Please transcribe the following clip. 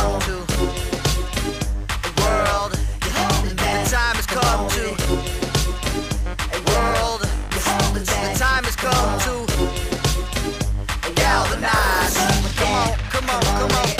come The time has come to galvanize. Come on, come on, come on.